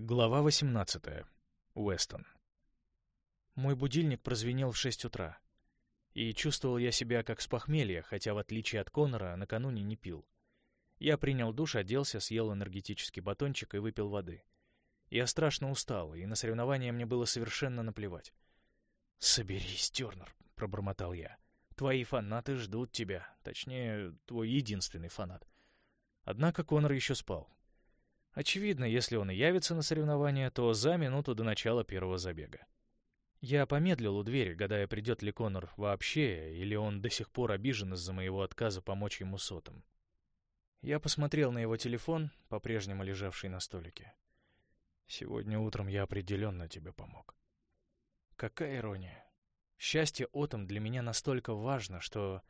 Глава 18. Уэстон. Мой будильник прозвенел в 6 утра. И чувствовал я себя как с похмелья, хотя, в отличие от Конора, накануне не пил. Я принял душ, оделся, съел энергетический батончик и выпил воды. Я страшно устал, и на соревнования мне было совершенно наплевать. «Соберись, Тернер», — пробормотал я. «Твои фанаты ждут тебя, точнее, твой единственный фанат». Однако Конор еще спал. Очевидно, если он и явится на соревнования, то за минуту до начала первого забега. Я помедлил у двери, гадая, придет ли Конор вообще, или он до сих пор обижен из-за моего отказа помочь ему сотом. Я посмотрел на его телефон, по-прежнему лежавший на столике. «Сегодня утром я определенно тебе помог». Какая ирония. Счастье Отом для меня настолько важно, что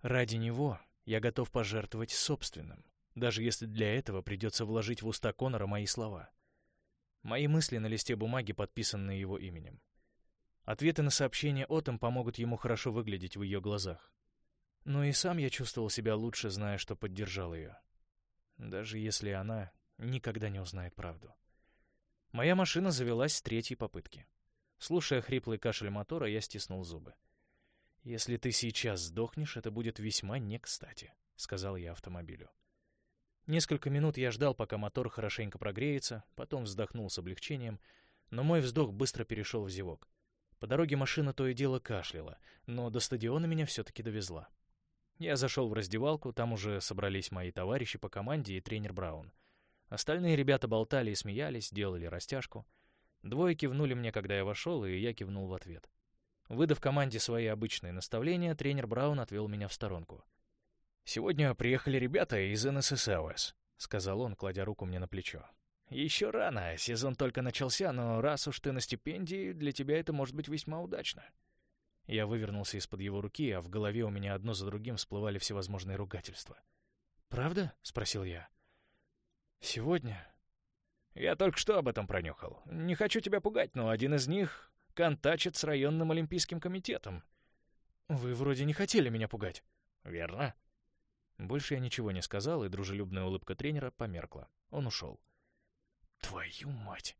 ради него я готов пожертвовать собственным даже если для этого придется вложить в уста Конора мои слова. Мои мысли на листе бумаги, подписанные его именем. Ответы на сообщения Отом помогут ему хорошо выглядеть в ее глазах. Но и сам я чувствовал себя лучше, зная, что поддержал ее. Даже если она никогда не узнает правду. Моя машина завелась с третьей попытки. Слушая хриплый кашель мотора, я стиснул зубы. «Если ты сейчас сдохнешь, это будет весьма не кстати», — сказал я автомобилю. Несколько минут я ждал, пока мотор хорошенько прогреется, потом вздохнул с облегчением, но мой вздох быстро перешел в зевок. По дороге машина то и дело кашляла, но до стадиона меня все-таки довезла. Я зашел в раздевалку, там уже собрались мои товарищи по команде и тренер Браун. Остальные ребята болтали и смеялись, делали растяжку. Двое кивнули мне, когда я вошел, и я кивнул в ответ. Выдав команде свои обычные наставления, тренер Браун отвел меня в сторонку. «Сегодня приехали ребята из НССАОС», — сказал он, кладя руку мне на плечо. «Еще рано, сезон только начался, но раз уж ты на стипендии, для тебя это может быть весьма удачно». Я вывернулся из-под его руки, а в голове у меня одно за другим всплывали всевозможные ругательства. «Правда?» — спросил я. «Сегодня?» «Я только что об этом пронюхал. Не хочу тебя пугать, но один из них контачит с районным олимпийским комитетом». «Вы вроде не хотели меня пугать». «Верно. Больше я ничего не сказал, и дружелюбная улыбка тренера померкла. Он ушел. Твою мать!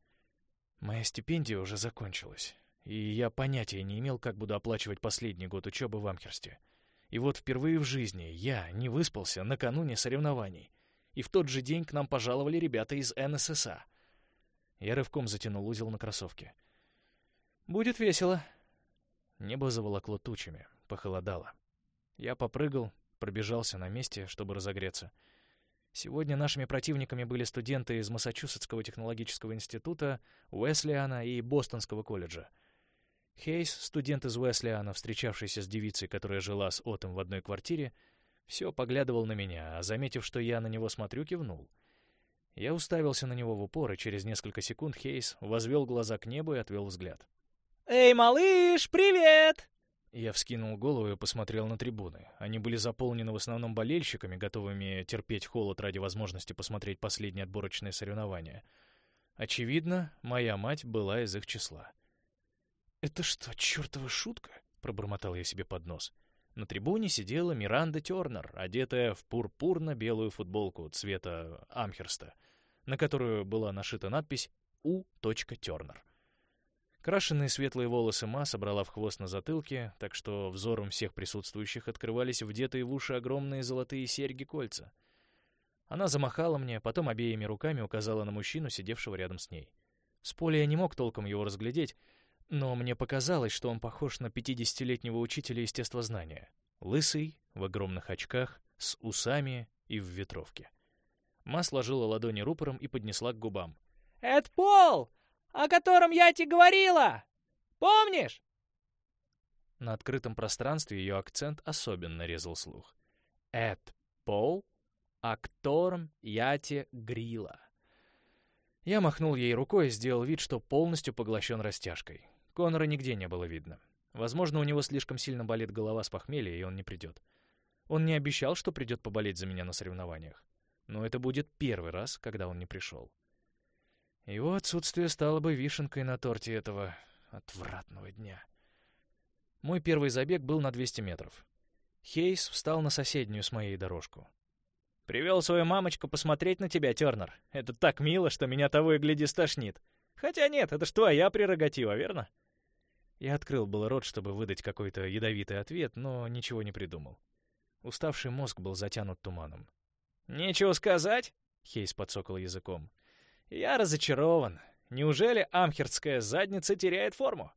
Моя стипендия уже закончилась, и я понятия не имел, как буду оплачивать последний год учебы в Амхерсте. И вот впервые в жизни я не выспался накануне соревнований, и в тот же день к нам пожаловали ребята из НССА. Я рывком затянул узел на кроссовке. «Будет весело». Небо заволокло тучами, похолодало. Я попрыгал, пробежался на месте, чтобы разогреться. Сегодня нашими противниками были студенты из Массачусетского технологического института, Уэслиана и Бостонского колледжа. Хейс, студент из Уэслиана, встречавшийся с девицей, которая жила с Отом в одной квартире, все поглядывал на меня, а заметив, что я на него смотрю, кивнул. Я уставился на него в упор, и через несколько секунд Хейс возвел глаза к небу и отвел взгляд. «Эй, малыш, привет!» Я вскинул голову и посмотрел на трибуны. Они были заполнены в основном болельщиками, готовыми терпеть холод ради возможности посмотреть последние отборочные соревнования. Очевидно, моя мать была из их числа. «Это что, чертова шутка?» — пробормотал я себе под нос. На трибуне сидела Миранда Тернер, одетая в пурпурно-белую футболку цвета Амхерста, на которую была нашита надпись «У. Тернер». Крашенные светлые волосы Ма собрала в хвост на затылке, так что взором всех присутствующих открывались вдетые в уши огромные золотые серьги-кольца. Она замахала мне, потом обеими руками указала на мужчину, сидевшего рядом с ней. С поля я не мог толком его разглядеть, но мне показалось, что он похож на пятидесятилетнего учителя естествознания. Лысый, в огромных очках, с усами и в ветровке. Ма сложила ладони рупором и поднесла к губам. «Это Пол! О котором я тебе говорила! Помнишь?» На открытом пространстве ее акцент особенно резал слух. «Эд Пол, о котором я тебе грила». Я махнул ей рукой и сделал вид, что полностью поглощен растяжкой. Конора нигде не было видно. Возможно, у него слишком сильно болит голова с похмелья, и он не придет. Он не обещал, что придет поболеть за меня на соревнованиях. Но это будет первый раз, когда он не пришел. Его отсутствие стало бы вишенкой на торте этого отвратного дня. Мой первый забег был на 200 метров. Хейс встал на соседнюю с моей дорожку. Привел свою мамочку посмотреть на тебя, Тернер. Это так мило, что меня того и гляди стошнит. Хотя нет, это ж твоя прерогатива, верно? Я открыл был рот, чтобы выдать какой-то ядовитый ответ, но ничего не придумал. Уставший мозг был затянут туманом. «Нечего сказать?» — Хейс подсокал языком. «Я разочарован. Неужели амхердская задница теряет форму?»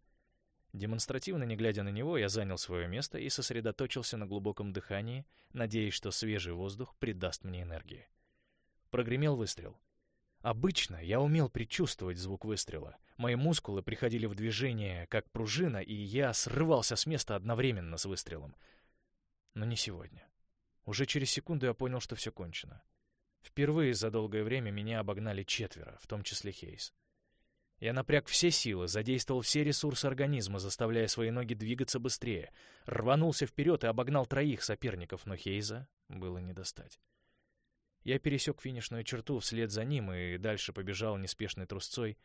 Демонстративно не глядя на него, я занял свое место и сосредоточился на глубоком дыхании, надеясь, что свежий воздух придаст мне энергии. Прогремел выстрел. Обычно я умел предчувствовать звук выстрела. Мои мускулы приходили в движение, как пружина, и я срывался с места одновременно с выстрелом — но не сегодня. Уже через секунду я понял, что все кончено. Впервые за долгое время меня обогнали четверо, в том числе Хейс. Я напряг все силы, задействовал все ресурсы организма, заставляя свои ноги двигаться быстрее, рванулся вперед и обогнал троих соперников, но Хейза было не достать. Я пересек финишную черту вслед за ним и дальше побежал неспешной трусцой.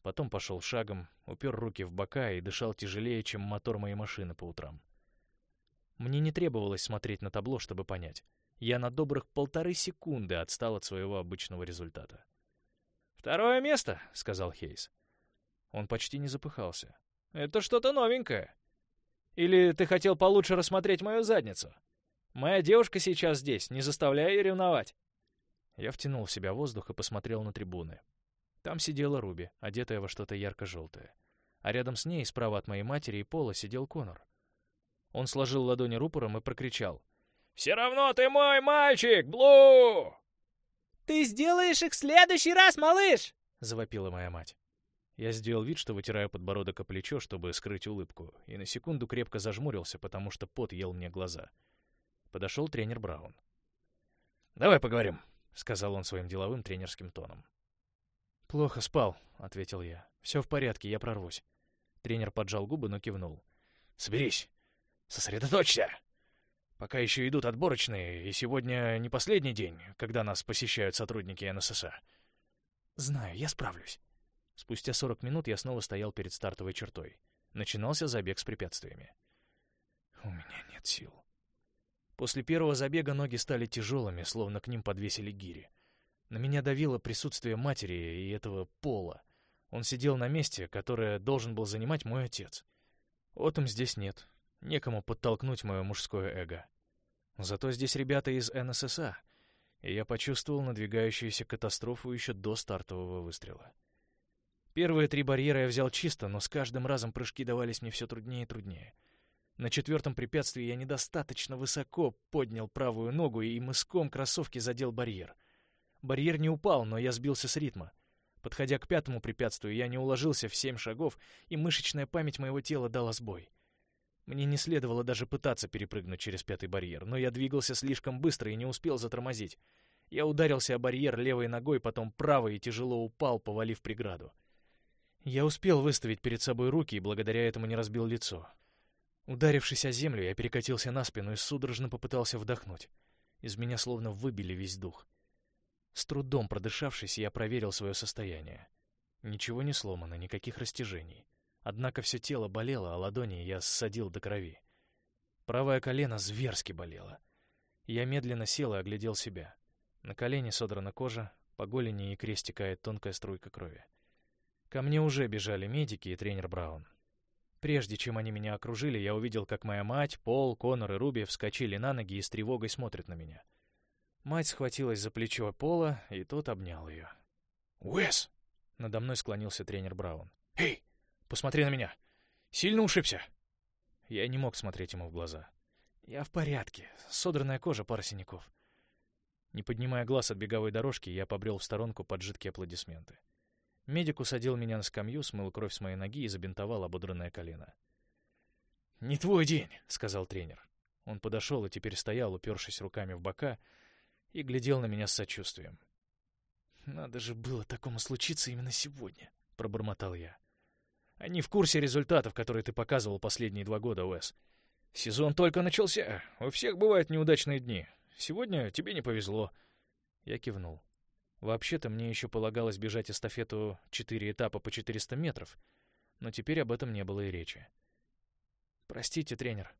Потом пошел шагом, упер руки в бока и дышал тяжелее, чем мотор моей машины по утрам. Мне не требовалось смотреть на табло, чтобы понять. Я на добрых полторы секунды отстал от своего обычного результата. «Второе место», — сказал Хейс. Он почти не запыхался. «Это что-то новенькое. Или ты хотел получше рассмотреть мою задницу? Моя девушка сейчас здесь, не заставляй ее ревновать». Я втянул в себя воздух и посмотрел на трибуны. Там сидела Руби, одетая во что-то ярко-желтое. А рядом с ней, справа от моей матери и Пола, сидел Конор. Он сложил ладони рупором и прокричал. «Все равно ты мой мальчик, Блу!» «Ты сделаешь их в следующий раз, малыш!» — завопила моя мать. Я сделал вид, что вытираю подбородок о плечо, чтобы скрыть улыбку, и на секунду крепко зажмурился, потому что пот ел мне глаза. Подошел тренер Браун. «Давай поговорим», — сказал он своим деловым тренерским тоном. «Плохо спал», — ответил я. «Все в порядке, я прорвусь». Тренер поджал губы, но кивнул. «Соберись. Сосредоточься! Пока еще идут отборочные, и сегодня не последний день, когда нас посещают сотрудники НССА. Знаю, я справлюсь. Спустя 40 минут я снова стоял перед стартовой чертой. Начинался забег с препятствиями. У меня нет сил. После первого забега ноги стали тяжелыми, словно к ним подвесили гири. На меня давило присутствие матери и этого пола. Он сидел на месте, которое должен был занимать мой отец. Отом здесь нет. Некому подтолкнуть мое мужское эго. Зато здесь ребята из НССА, и я почувствовал надвигающуюся катастрофу еще до стартового выстрела. Первые три барьера я взял чисто, но с каждым разом прыжки давались мне все труднее и труднее. На четвертом препятствии я недостаточно высоко поднял правую ногу и мыском кроссовки задел барьер. Барьер не упал, но я сбился с ритма. Подходя к пятому препятствию, я не уложился в семь шагов, и мышечная память моего тела дала сбой. Мне не следовало даже пытаться перепрыгнуть через пятый барьер, но я двигался слишком быстро и не успел затормозить. Я ударился о барьер левой ногой, потом правой и тяжело упал, повалив преграду. Я успел выставить перед собой руки и благодаря этому не разбил лицо. Ударившись о землю, я перекатился на спину и судорожно попытался вдохнуть. Из меня словно выбили весь дух. С трудом продышавшись, я проверил свое состояние. Ничего не сломано, никаких растяжений. Однако все тело болело, а ладони я ссадил до крови. Правое колено зверски болело. Я медленно сел и оглядел себя. На колене содрана кожа, по голени и икре стекает тонкая струйка крови. Ко мне уже бежали медики и тренер Браун. Прежде чем они меня окружили, я увидел, как моя мать, Пол, Конор и Руби вскочили на ноги и с тревогой смотрят на меня. Мать схватилась за плечо Пола, и тот обнял ее. «Уэс!» — надо мной склонился тренер Браун. «Эй, Посмотри на меня. Сильно ушибся?» Я не мог смотреть ему в глаза. «Я в порядке. Содранная кожа, пара синяков». Не поднимая глаз от беговой дорожки, я побрел в сторонку под жидкие аплодисменты. Медик усадил меня на скамью, смыл кровь с моей ноги и забинтовал ободранное колено. «Не твой день», — сказал тренер. Он подошел и теперь стоял, упершись руками в бока, и глядел на меня с сочувствием. «Надо же было такому случиться именно сегодня», — пробормотал я. Они в курсе результатов, которые ты показывал последние два года, Уэс. Сезон только начался. У всех бывают неудачные дни. Сегодня тебе не повезло. Я кивнул. Вообще-то мне еще полагалось бежать эстафету четыре этапа по 400 метров, но теперь об этом не было и речи. Простите, тренер.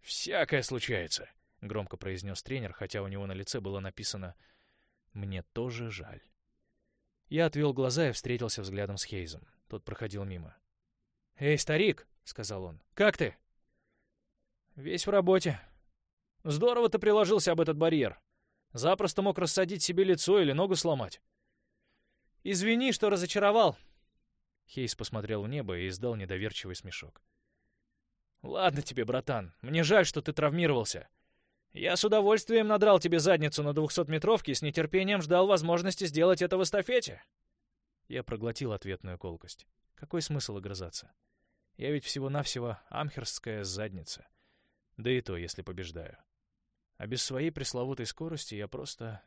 Всякое случается. — громко произнес тренер, хотя у него на лице было написано «Мне тоже жаль». Я отвел глаза и встретился взглядом с Хейзом. Тот проходил мимо. «Эй, старик!» — сказал он. «Как ты?» «Весь в работе. Здорово ты приложился об этот барьер. Запросто мог рассадить себе лицо или ногу сломать. Извини, что разочаровал». Хейс посмотрел в небо и издал недоверчивый смешок. «Ладно тебе, братан. Мне жаль, что ты травмировался. Я с удовольствием надрал тебе задницу на двухсотметровке и с нетерпением ждал возможности сделать это в эстафете. Я проглотил ответную колкость. Какой смысл огрызаться? Я ведь всего-навсего амхерстская задница. Да и то, если побеждаю. А без своей пресловутой скорости я просто...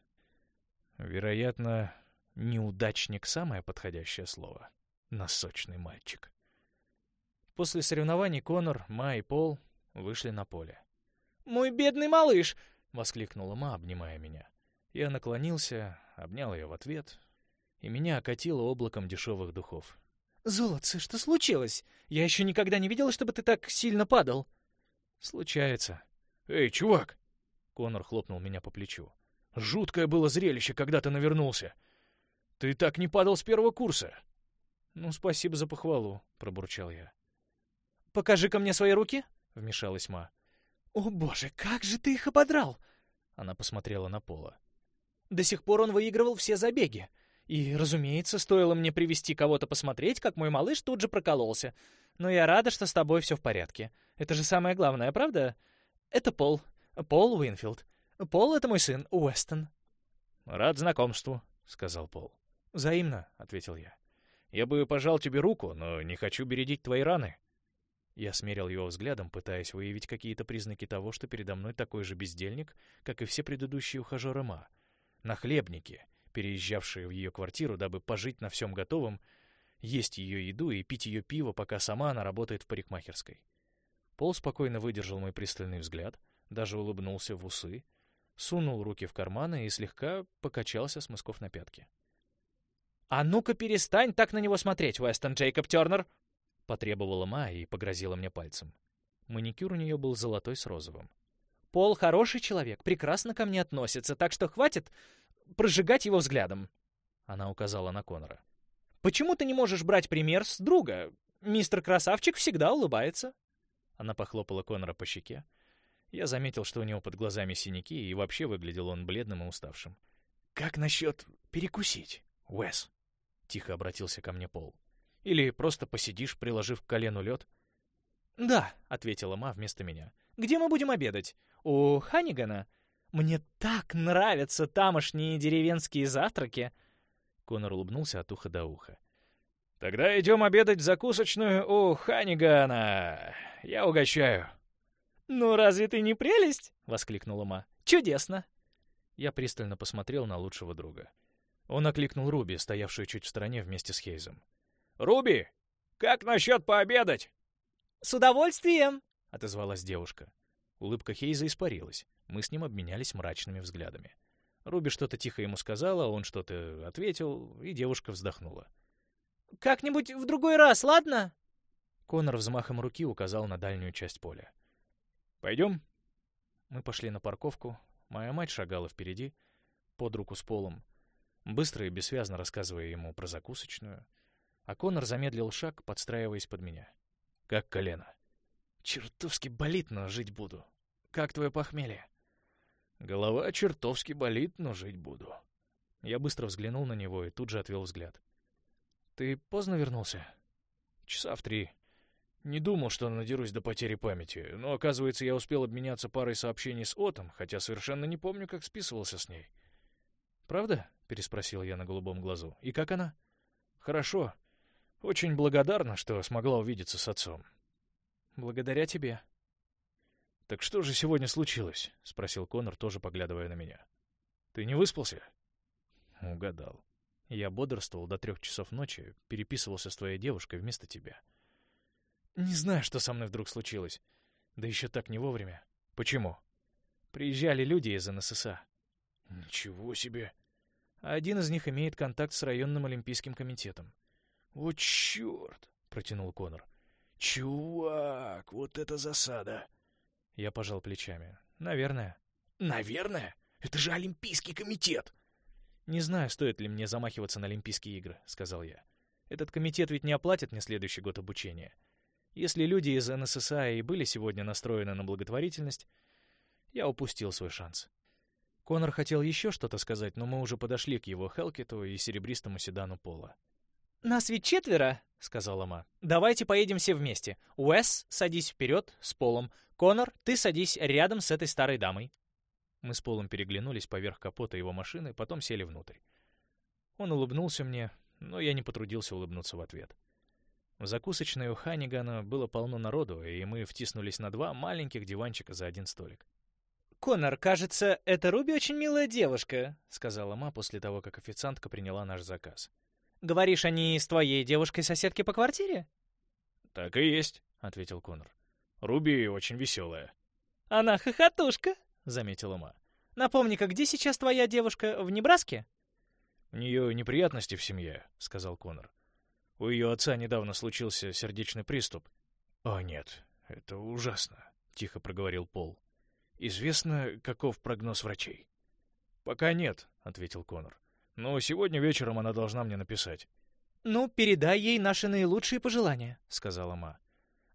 Вероятно, неудачник — самое подходящее слово. Носочный мальчик. После соревнований Конор, Ма и Пол вышли на поле. «Мой бедный малыш!» — воскликнула Ма, обнимая меня. Я наклонился, обнял ее в ответ, и меня окатило облаком дешевых духов. «Золотце, что случилось? Я еще никогда не видела, чтобы ты так сильно падал». «Случается». «Эй, чувак!» Конор хлопнул меня по плечу. «Жуткое было зрелище, когда ты навернулся. Ты так не падал с первого курса». «Ну, спасибо за похвалу», — пробурчал я. «Покажи-ка мне свои руки», — вмешалась Ма. «О боже, как же ты их ободрал!» Она посмотрела на Пола. «До сих пор он выигрывал все забеги. И, разумеется, стоило мне привести кого-то посмотреть, как мой малыш тут же прокололся. Но я рада, что с тобой все в порядке. Это же самое главное, правда? Это Пол. Пол Уинфилд. Пол — это мой сын, Уэстон». «Рад знакомству», — сказал Пол. «Взаимно», — ответил я. «Я бы пожал тебе руку, но не хочу бередить твои раны». Я смерил его взглядом, пытаясь выявить какие-то признаки того, что передо мной такой же бездельник, как и все предыдущие ухажеры Ма. Нахлебники, переезжавшие в ее квартиру, дабы пожить на всем готовом, есть ее еду и пить ее пиво, пока сама она работает в парикмахерской. Пол спокойно выдержал мой пристальный взгляд, даже улыбнулся в усы, сунул руки в карманы и слегка покачался с мысков на пятки. «А ну-ка перестань так на него смотреть, Уэстон Джейкоб Тернер!» Потребовала Ма и погрозила мне пальцем. Маникюр у нее был золотой с розовым. «Пол хороший человек, прекрасно ко мне относится, так что хватит прожигать его взглядом». Она указала на Конора. «Почему ты не можешь брать пример с друга? Мистер Красавчик всегда улыбается». Она похлопала Конора по щеке. Я заметил, что у него под глазами синяки, и вообще выглядел он бледным и уставшим. «Как насчет перекусить, Уэс?» — тихо обратился ко мне Пол. Или просто посидишь, приложив к колену лед?» «Да», — ответила Ма вместо меня. «Где мы будем обедать? У Ханигана? Мне так нравятся тамошние деревенские завтраки!» Конор улыбнулся от уха до уха. «Тогда идем обедать в закусочную у Ханигана. Я угощаю». «Ну разве ты не прелесть?» — воскликнула Ма. «Чудесно!» Я пристально посмотрел на лучшего друга. Он окликнул Руби, стоявшую чуть в стороне вместе с Хейзом. «Руби, как насчет пообедать?» «С удовольствием!» — отозвалась девушка. Улыбка Хейза испарилась. Мы с ним обменялись мрачными взглядами. Руби что-то тихо ему сказала, он что-то ответил, и девушка вздохнула. «Как-нибудь в другой раз, ладно?» Конор взмахом руки указал на дальнюю часть поля. «Пойдем?» Мы пошли на парковку. Моя мать шагала впереди, под руку с Полом, быстро и бессвязно рассказывая ему про закусочную — а Конор замедлил шаг, подстраиваясь под меня. «Как колено?» «Чертовски болит, но жить буду. Как твое похмелье?» «Голова чертовски болит, но жить буду». Я быстро взглянул на него и тут же отвел взгляд. «Ты поздно вернулся?» «Часа в три. Не думал, что надерусь до потери памяти, но, оказывается, я успел обменяться парой сообщений с Отом, хотя совершенно не помню, как списывался с ней». «Правда?» — переспросил я на голубом глазу. «И как она?» «Хорошо. Очень благодарна, что смогла увидеться с отцом. Благодаря тебе. Так что же сегодня случилось? спросил Конор, тоже поглядывая на меня. Ты не выспался? Угадал. Я бодрствовал до трех часов ночи, переписывался с твоей девушкой вместо тебя. Не знаю, что со мной вдруг случилось. Да еще так не вовремя. Почему? Приезжали люди из НССА. Ничего себе. Один из них имеет контакт с районным олимпийским комитетом. «О, черт!» — протянул Конор. «Чувак, вот это засада!» Я пожал плечами. «Наверное». «Наверное. Это же Олимпийский комитет!» «Не знаю, стоит ли мне замахиваться на Олимпийские игры», — сказал я. «Этот комитет ведь не оплатит мне следующий год обучения. Если люди из НССА и были сегодня настроены на благотворительность, я упустил свой шанс». Конор хотел еще что-то сказать, но мы уже подошли к его Хелкету и серебристому седану Пола. «Нас ведь четверо», — сказала Ма. «Давайте поедем все вместе. Уэс, садись вперед с Полом. Конор, ты садись рядом с этой старой дамой». Мы с Полом переглянулись поверх капота его машины, потом сели внутрь. Он улыбнулся мне, но я не потрудился улыбнуться в ответ. В закусочной у Ханигана было полно народу, и мы втиснулись на два маленьких диванчика за один столик. «Конор, кажется, эта Руби очень милая девушка», — сказала Ма после того, как официантка приняла наш заказ. «Говоришь, они с твоей девушкой-соседки по квартире?» «Так и есть», — ответил Конор. «Руби очень веселая». «Она хохотушка», — заметила Ма. «Напомни-ка, где сейчас твоя девушка? В Небраске?» «У нее неприятности в семье», — сказал Конор. «У ее отца недавно случился сердечный приступ». «О, нет, это ужасно», — тихо проговорил Пол. «Известно, каков прогноз врачей?» «Пока нет», — ответил Конор. «Но сегодня вечером она должна мне написать». «Ну, передай ей наши наилучшие пожелания», — сказала Ма.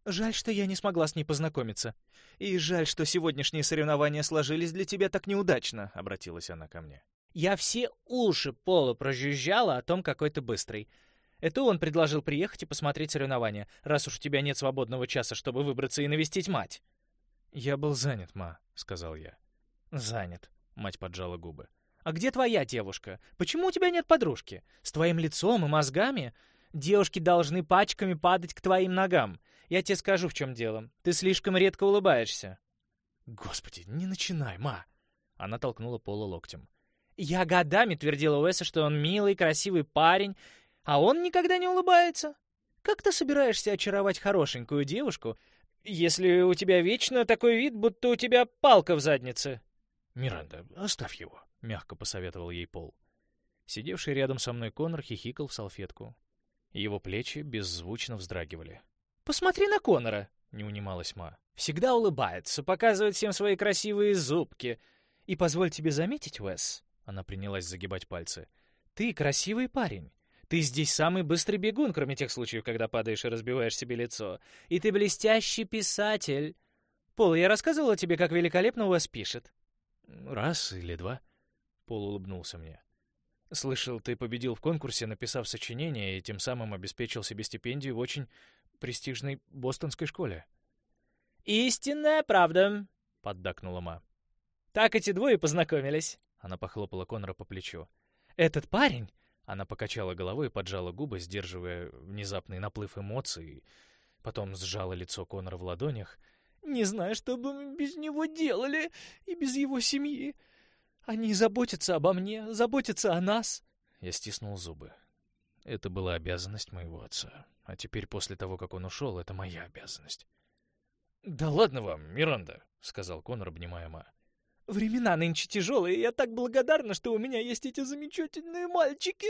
«Жаль, что я не смогла с ней познакомиться. И жаль, что сегодняшние соревнования сложились для тебя так неудачно», — обратилась она ко мне. «Я все уши Пола прожужжала о том, какой ты быстрый. Это он предложил приехать и посмотреть соревнования, раз уж у тебя нет свободного часа, чтобы выбраться и навестить мать». «Я был занят, ма», — сказал я. «Занят», — мать поджала губы. «А где твоя девушка? Почему у тебя нет подружки? С твоим лицом и мозгами? Девушки должны пачками падать к твоим ногам. Я тебе скажу, в чем дело. Ты слишком редко улыбаешься». «Господи, не начинай, ма!» Она толкнула Пола локтем. «Я годами твердила Уэса, что он милый, красивый парень, а он никогда не улыбается. Как ты собираешься очаровать хорошенькую девушку, если у тебя вечно такой вид, будто у тебя палка в заднице?» «Миранда, оставь его», — мягко посоветовал ей Пол. Сидевший рядом со мной Конор хихикал в салфетку. Его плечи беззвучно вздрагивали. «Посмотри на Конора!» — не унималась Ма. «Всегда улыбается, показывает всем свои красивые зубки. И позволь тебе заметить, Уэс...» Она принялась загибать пальцы. «Ты красивый парень. Ты здесь самый быстрый бегун, кроме тех случаев, когда падаешь и разбиваешь себе лицо. И ты блестящий писатель. Пол, я рассказывала тебе, как великолепно Уэс пишет?» «Раз или два». Пол улыбнулся мне. «Слышал, ты победил в конкурсе, написав сочинение, и тем самым обеспечил себе стипендию в очень престижной бостонской школе. «Истинная правда», — поддакнула Ма. «Так эти двое познакомились». Она похлопала Конора по плечу. «Этот парень...» Она покачала головой и поджала губы, сдерживая внезапный наплыв эмоций, потом сжала лицо Конора в ладонях. «Не знаю, что бы мы без него делали и без его семьи. Они заботятся обо мне, заботятся о нас». Я стиснул зубы. Это была обязанность моего отца. А теперь, после того, как он ушел, это моя обязанность. «Да ладно вам, Миранда», — сказал Конор, обнимая Ма. «Времена нынче тяжелые, и я так благодарна, что у меня есть эти замечательные мальчики!»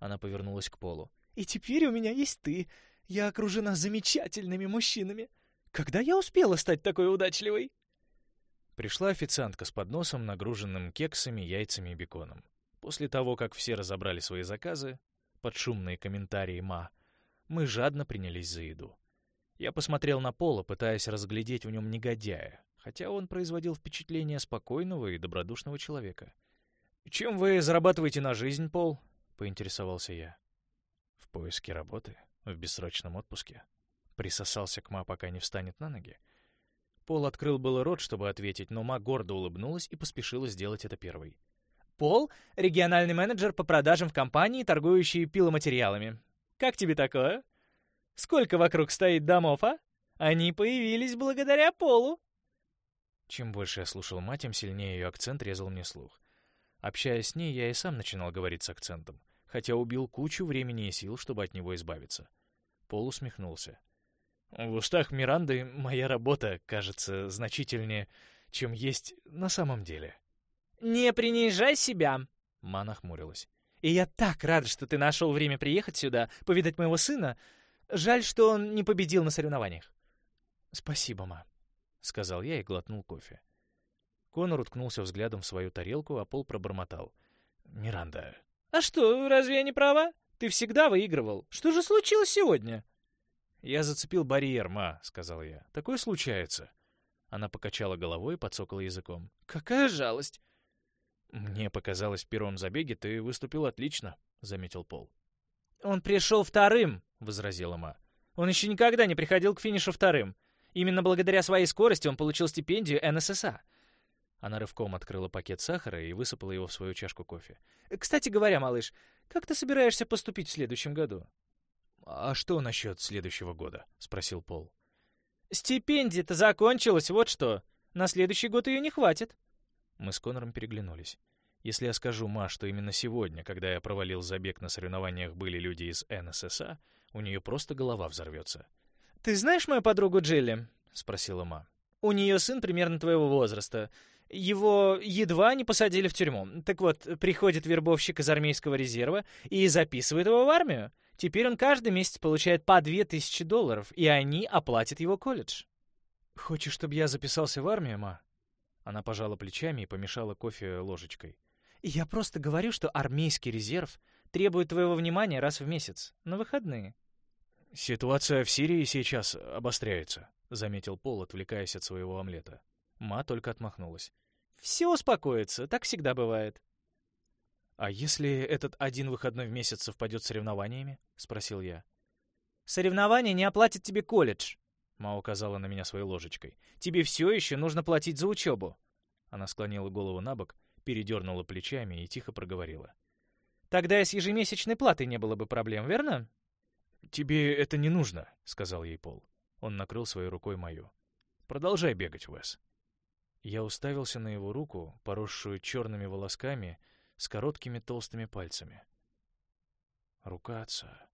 Она повернулась к Полу. «И теперь у меня есть ты. Я окружена замечательными мужчинами. Когда я успела стать такой удачливой?» Пришла официантка с подносом, нагруженным кексами, яйцами и беконом. После того, как все разобрали свои заказы, под шумные комментарии Ма, мы жадно принялись за еду. Я посмотрел на Пола, пытаясь разглядеть в нем негодяя, хотя он производил впечатление спокойного и добродушного человека. «Чем вы зарабатываете на жизнь, Пол?» — поинтересовался я. «В поиске работы, в бессрочном отпуске». Присосался к Ма, пока не встанет на ноги. Пол открыл было рот, чтобы ответить, но Ма гордо улыбнулась и поспешила сделать это первой. «Пол — региональный менеджер по продажам в компании, торгующей пиломатериалами. Как тебе такое? Сколько вокруг стоит домов, а? Они появились благодаря Полу. Чем больше я слушал мать, тем сильнее ее акцент резал мне слух. Общаясь с ней, я и сам начинал говорить с акцентом, хотя убил кучу времени и сил, чтобы от него избавиться. Пол усмехнулся. В устах Миранды моя работа кажется значительнее, чем есть на самом деле. «Не принижай себя!» Ма нахмурилась. И я так рада, что ты нашел время приехать сюда, повидать моего сына. Жаль, что он не победил на соревнованиях. Спасибо, ма, сказал я и глотнул кофе. Конор уткнулся взглядом в свою тарелку, а Пол пробормотал. «Миранда». «А что, разве я не права? Ты всегда выигрывал. Что же случилось сегодня?» «Я зацепил барьер, ма», — сказал я. «Такое случается». Она покачала головой и подсокала языком. «Какая жалость!» «Мне показалось, в первом забеге ты выступил отлично», — заметил Пол. «Он пришел вторым», — возразила Ма. «Он еще никогда не приходил к финишу вторым. Именно благодаря своей скорости он получил стипендию НССА». Она рывком открыла пакет сахара и высыпала его в свою чашку кофе. «Кстати говоря, малыш, как ты собираешься поступить в следующем году?» «А что насчет следующего года?» — спросил Пол. «Стипендия-то закончилась, вот что. На следующий год ее не хватит». Мы с Конором переглянулись. Если я скажу Ма, что именно сегодня, когда я провалил забег на соревнованиях, были люди из НССА, у нее просто голова взорвется. «Ты знаешь мою подругу Джилли?» — спросила Ма. «У нее сын примерно твоего возраста. Его едва не посадили в тюрьму. Так вот, приходит вербовщик из армейского резерва и записывает его в армию. Теперь он каждый месяц получает по две тысячи долларов, и они оплатят его колледж. «Хочешь, чтобы я записался в армию, ма?» Она пожала плечами и помешала кофе ложечкой. «Я просто говорю, что армейский резерв требует твоего внимания раз в месяц, на выходные». «Ситуация в Сирии сейчас обостряется», — заметил Пол, отвлекаясь от своего омлета. Ма только отмахнулась. «Все успокоится, так всегда бывает». «А если этот один выходной в месяц совпадет с соревнованиями?» — спросил я. «Соревнования не оплатит тебе колледж», — Ма указала на меня своей ложечкой. «Тебе все еще нужно платить за учебу». Она склонила голову на бок, передернула плечами и тихо проговорила. «Тогда и с ежемесячной платой не было бы проблем, верно?» «Тебе это не нужно», — сказал ей Пол. Он накрыл своей рукой мою. «Продолжай бегать, Уэс». Я уставился на его руку, поросшую черными волосками, — с короткими толстыми пальцами. Рука отца.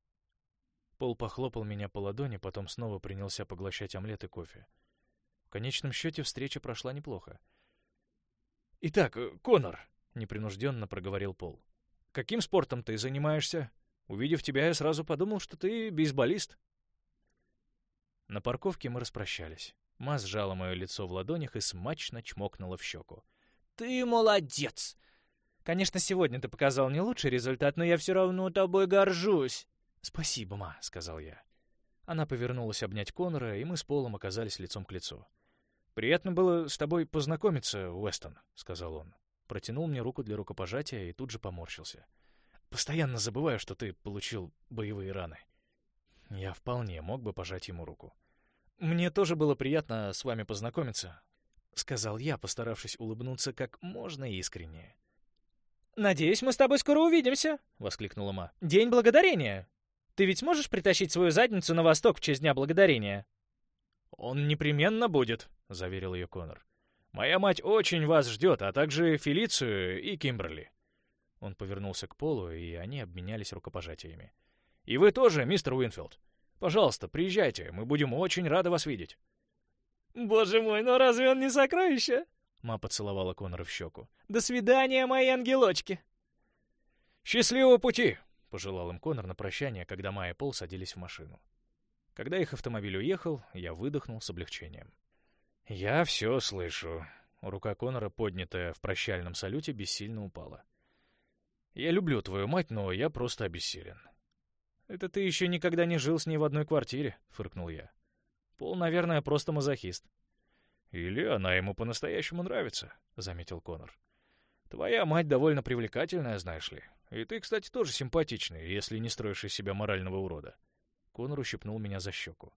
Пол похлопал меня по ладони, потом снова принялся поглощать омлет и кофе. В конечном счете встреча прошла неплохо. «Итак, э, Конор», — непринужденно проговорил Пол, — «каким спортом ты занимаешься? Увидев тебя, я сразу подумал, что ты бейсболист». На парковке мы распрощались. Ма сжала мое лицо в ладонях и смачно чмокнула в щеку. «Ты молодец! Конечно, сегодня ты показал не лучший результат, но я все равно тобой горжусь». «Спасибо, ма», — сказал я. Она повернулась обнять Конора, и мы с Полом оказались лицом к лицу. «Приятно было с тобой познакомиться, Уэстон», — сказал он. Протянул мне руку для рукопожатия и тут же поморщился. «Постоянно забываю, что ты получил боевые раны». Я вполне мог бы пожать ему руку. «Мне тоже было приятно с вами познакомиться», — сказал я, постаравшись улыбнуться как можно искреннее. «Надеюсь, мы с тобой скоро увидимся», — воскликнула Ма. «День благодарения. Ты ведь можешь притащить свою задницу на восток в честь Дня благодарения?» «Он непременно будет», — заверил ее Конор. «Моя мать очень вас ждет, а также Фелицию и Кимберли». Он повернулся к Полу, и они обменялись рукопожатиями. «И вы тоже, мистер Уинфилд. Пожалуйста, приезжайте, мы будем очень рады вас видеть». «Боже мой, но разве он не сокровище?» Ма поцеловала Конора в щеку. «До свидания, мои ангелочки!» «Счастливого пути!» — пожелал им Конор на прощание, когда Ма и Пол садились в машину. Когда их автомобиль уехал, я выдохнул с облегчением. «Я все слышу». Рука Конора, поднятая в прощальном салюте, бессильно упала. «Я люблю твою мать, но я просто обессилен». «Это ты еще никогда не жил с ней в одной квартире», — фыркнул я. «Пол, наверное, просто мазохист». «Или она ему по-настоящему нравится», — заметил Конор. «Твоя мать довольно привлекательная, знаешь ли. И ты, кстати, тоже симпатичный, если не строишь из себя морального урода». Конор ущипнул меня за щеку.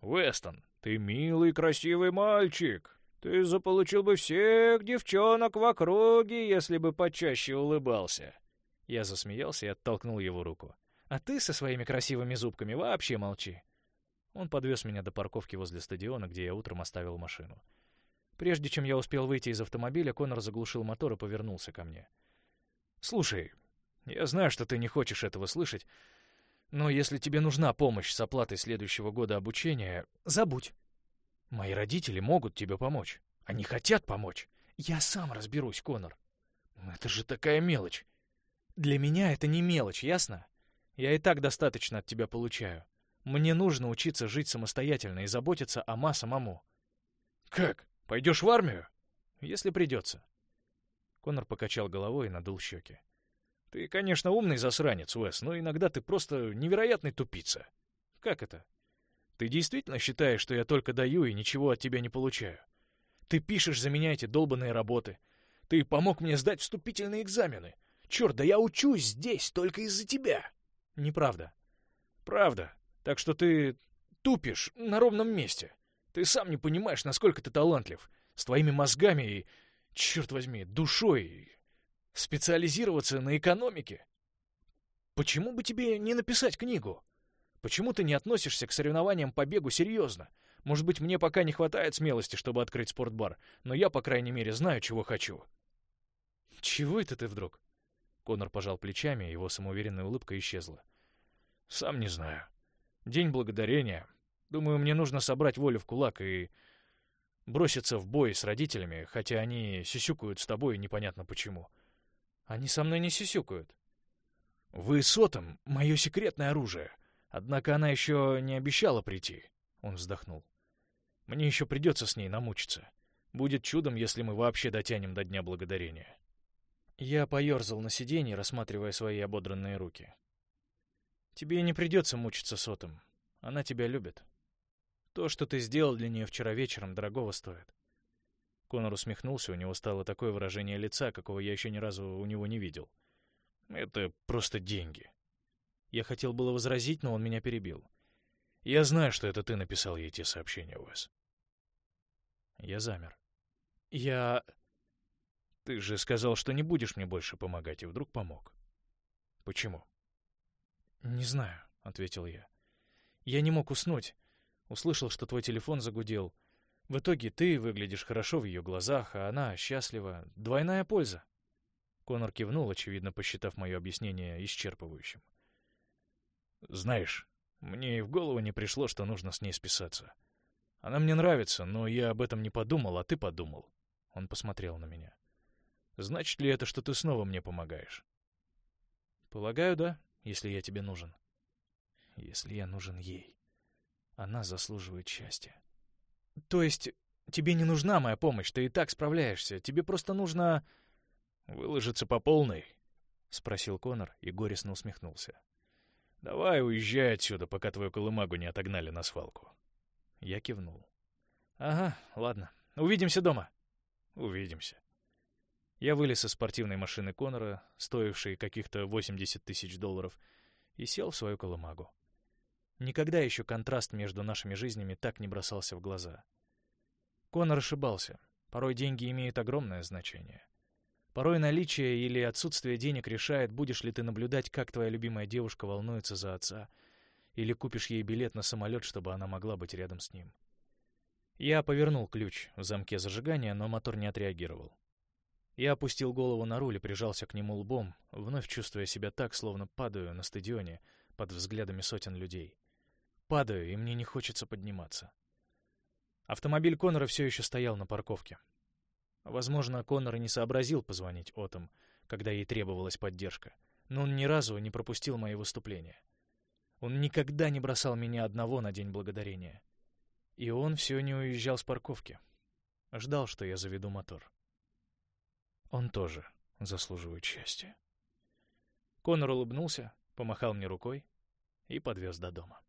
«Уэстон, ты милый, красивый мальчик. Ты заполучил бы всех девчонок в округе, если бы почаще улыбался». Я засмеялся и оттолкнул его руку. «А ты со своими красивыми зубками вообще молчи. Он подвез меня до парковки возле стадиона, где я утром оставил машину. Прежде чем я успел выйти из автомобиля, Конор заглушил мотор и повернулся ко мне. «Слушай, я знаю, что ты не хочешь этого слышать, но если тебе нужна помощь с оплатой следующего года обучения, забудь. Мои родители могут тебе помочь. Они хотят помочь. Я сам разберусь, Конор. Это же такая мелочь. Для меня это не мелочь, ясно? Я и так достаточно от тебя получаю. Мне нужно учиться жить самостоятельно и заботиться о ма самому. Как? Пойдешь в армию? Если придется. Конор покачал головой и надул щеки. Ты, конечно, умный засранец, Уэс, но иногда ты просто невероятный тупица. Как это? Ты действительно считаешь, что я только даю и ничего от тебя не получаю? Ты пишешь за меня эти долбанные работы. Ты помог мне сдать вступительные экзамены. Черт, да я учусь здесь только из-за тебя. Неправда. Правда. Так что ты тупишь на ровном месте. Ты сам не понимаешь, насколько ты талантлив. С твоими мозгами и, черт возьми, душой. Специализироваться на экономике. Почему бы тебе не написать книгу? Почему ты не относишься к соревнованиям по бегу серьезно? Может быть, мне пока не хватает смелости, чтобы открыть спортбар, но я, по крайней мере, знаю, чего хочу. Чего это ты вдруг? Конор пожал плечами, его самоуверенная улыбка исчезла. Сам не знаю. День благодарения. Думаю, мне нужно собрать волю в кулак и броситься в бой с родителями, хотя они сисюкают с тобой непонятно почему. Они со мной не сисюкают. Вы с Отом — мое секретное оружие. Однако она еще не обещала прийти. Он вздохнул. Мне еще придется с ней намучиться. Будет чудом, если мы вообще дотянем до Дня Благодарения. Я поерзал на сиденье, рассматривая свои ободранные руки. Тебе не придется мучиться с Отом. Она тебя любит. То, что ты сделал для нее вчера вечером, дорогого стоит. Конор усмехнулся, у него стало такое выражение лица, какого я еще ни разу у него не видел. Это просто деньги. Я хотел было возразить, но он меня перебил. Я знаю, что это ты написал ей те сообщения, Уэс. Я замер. Я... Ты же сказал, что не будешь мне больше помогать, и вдруг помог. Почему? Не знаю, — ответил я. Я не мог уснуть. Услышал, что твой телефон загудел. В итоге ты выглядишь хорошо в ее глазах, а она счастлива. Двойная польза. Конор кивнул, очевидно, посчитав мое объяснение исчерпывающим. Знаешь, мне и в голову не пришло, что нужно с ней списаться. Она мне нравится, но я об этом не подумал, а ты подумал. Он посмотрел на меня. Значит ли это, что ты снова мне помогаешь? Полагаю, да, если я тебе нужен. Если я нужен ей. Она заслуживает счастья. То есть тебе не нужна моя помощь, ты и так справляешься. Тебе просто нужно выложиться по полной, спросил Конор и горестно усмехнулся. Давай уезжай отсюда, пока твою колымагу не отогнали на свалку. Я кивнул. Ага, ладно. Увидимся дома. Увидимся. Я вылез из спортивной машины Конора, стоившей каких-то 80 тысяч долларов, и сел в свою колымагу. Никогда еще контраст между нашими жизнями так не бросался в глаза. Конор ошибался. Порой деньги имеют огромное значение. Порой наличие или отсутствие денег решает, будешь ли ты наблюдать, как твоя любимая девушка волнуется за отца, или купишь ей билет на самолет, чтобы она могла быть рядом с ним. Я повернул ключ в замке зажигания, но мотор не отреагировал. Я опустил голову на руль и прижался к нему лбом, вновь чувствуя себя так, словно падаю на стадионе под взглядами сотен людей. Падаю, и мне не хочется подниматься. Автомобиль Конора все еще стоял на парковке. Возможно, Коннор и не сообразил позвонить Отом, когда ей требовалась поддержка, но он ни разу не пропустил мои выступления. Он никогда не бросал меня одного на День Благодарения. И он все не уезжал с парковки. Ждал, что я заведу мотор. Он тоже заслуживает счастья. Коннор улыбнулся, помахал мне рукой и подвез до дома.